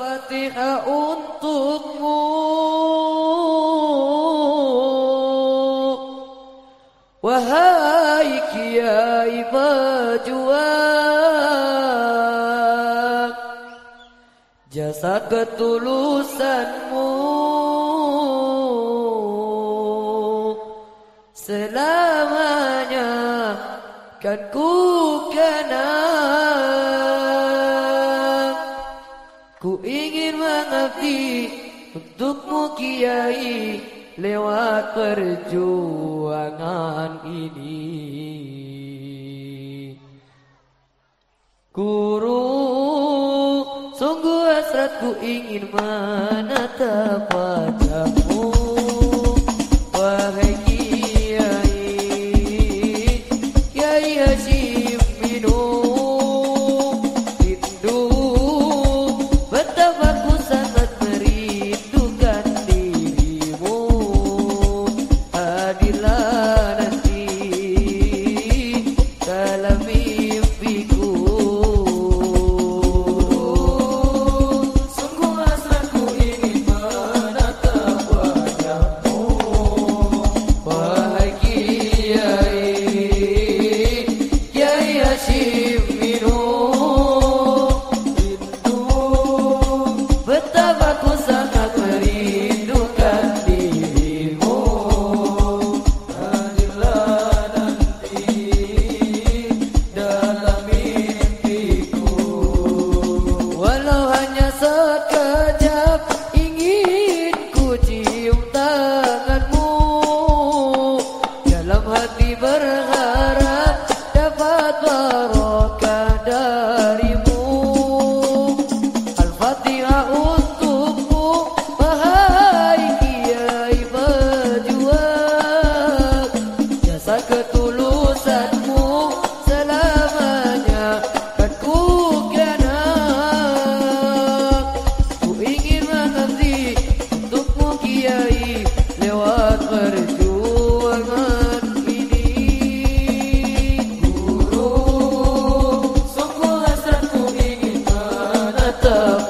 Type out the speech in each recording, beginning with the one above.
Al-Fatihah untukmu. Wahai kiai pejuang Jasa ketulusanmu. Selamanya kan ku kenang Ku ingin mengabdi untukmu kiai lewat perjuangan ini. Guru sungguh hasratku ingin menatap love.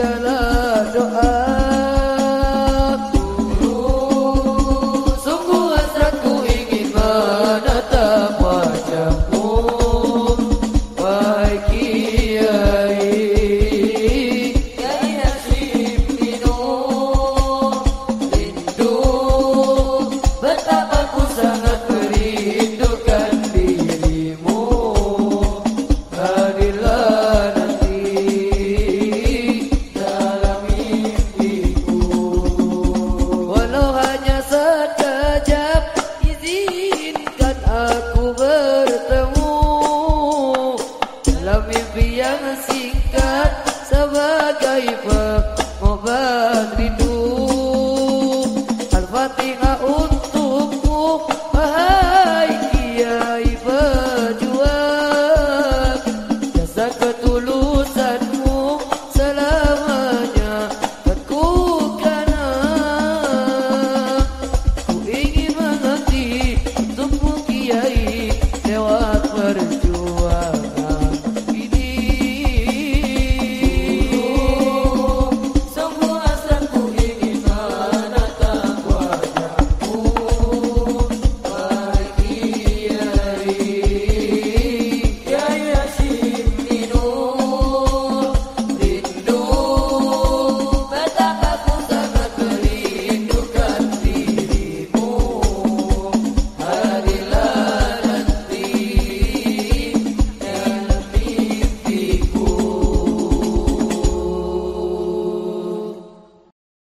جلال دعائي aku bertemu Dalam mimpi yang singkat sebagai pengobat rindu. Al-Fatihah untukmu Wahai Kiai pejuang. Jasa ketulusanmu Selamat